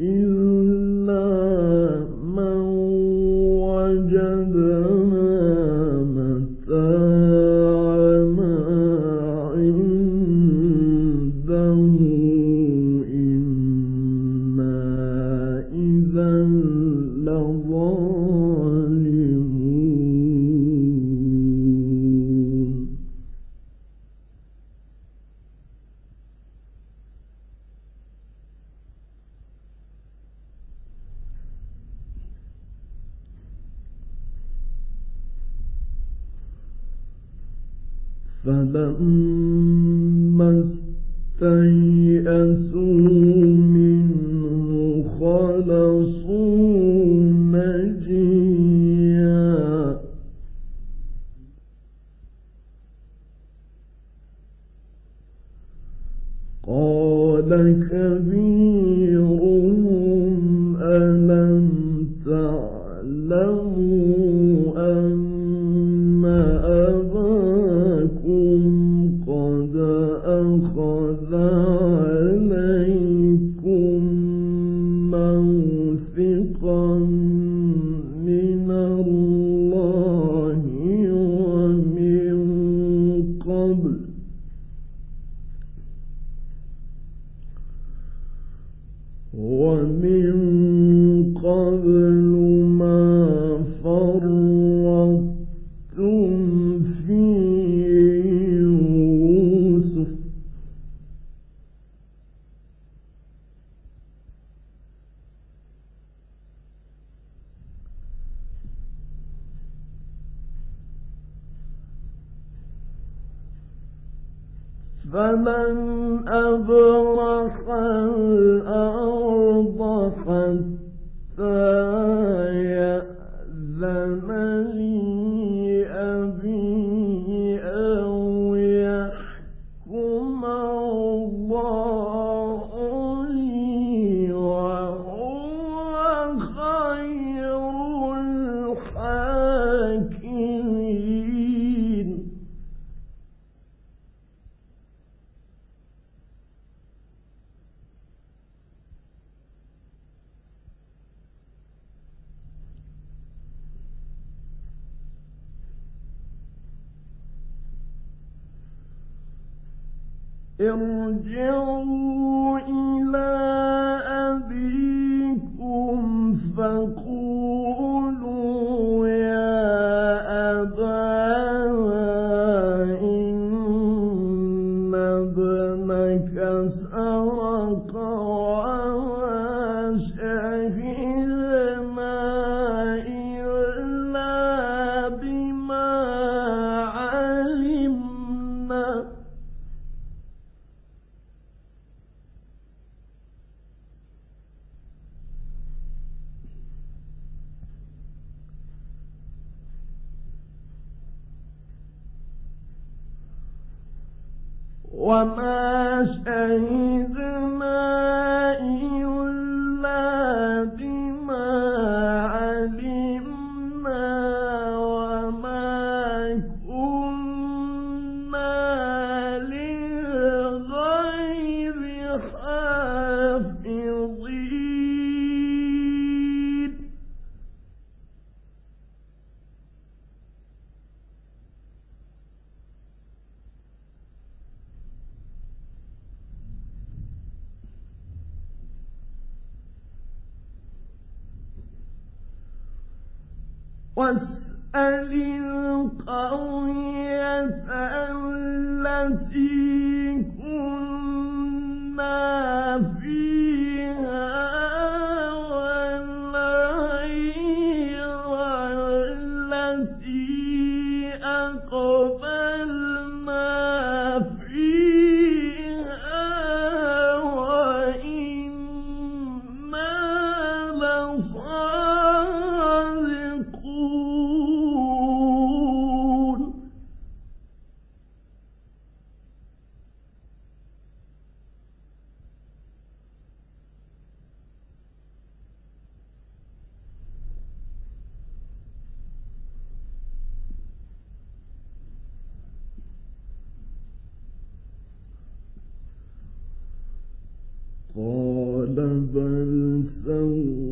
إن خلصوا فمن أبرح الأرض حتى يأذن لي أبيه. ارجعوا إلى أبيكم فقولوا يا إن ابنك سرق وما شهدنا واسأل القرية التي قال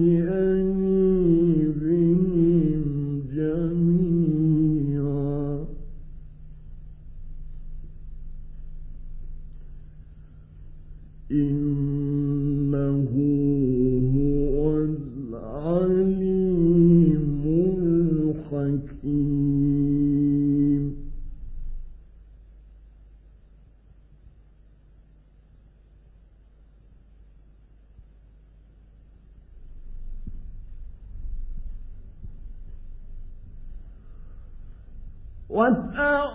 يأتيني وتولى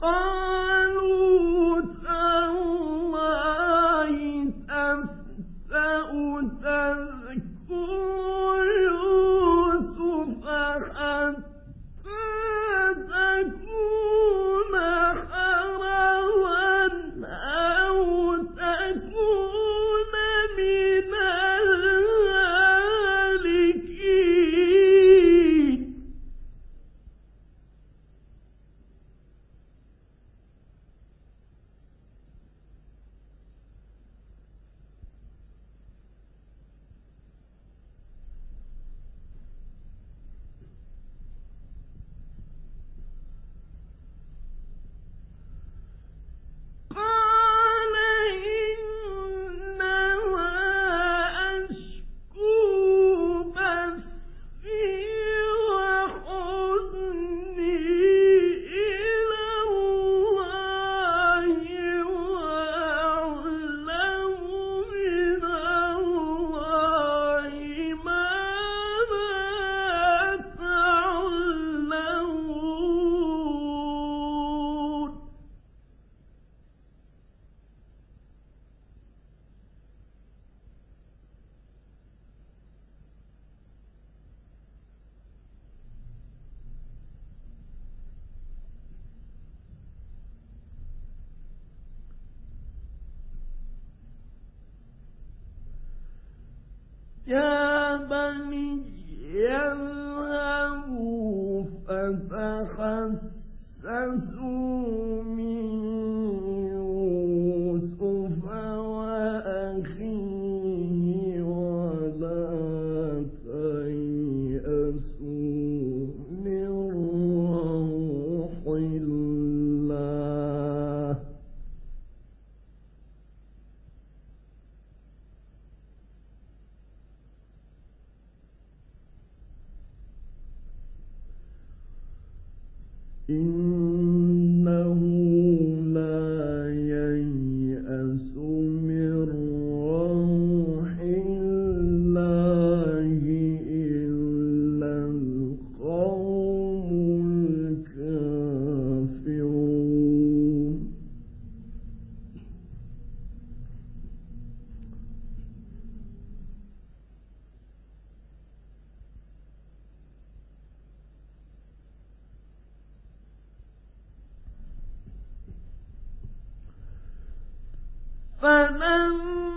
قالوا يا إن قال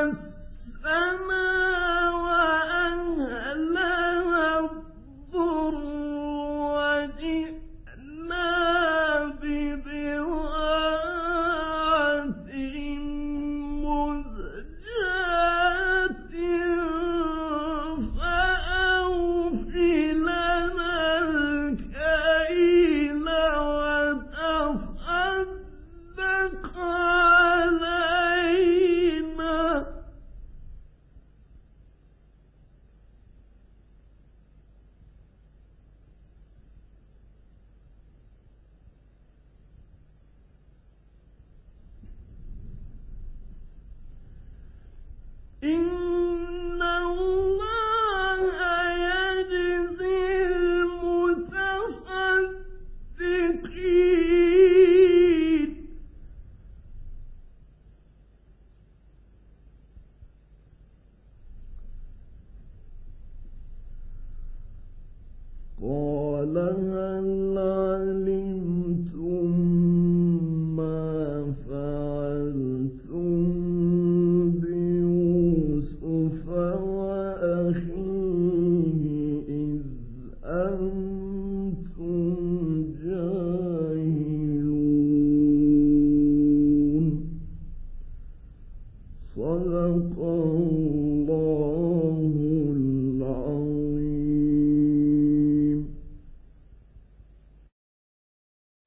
هل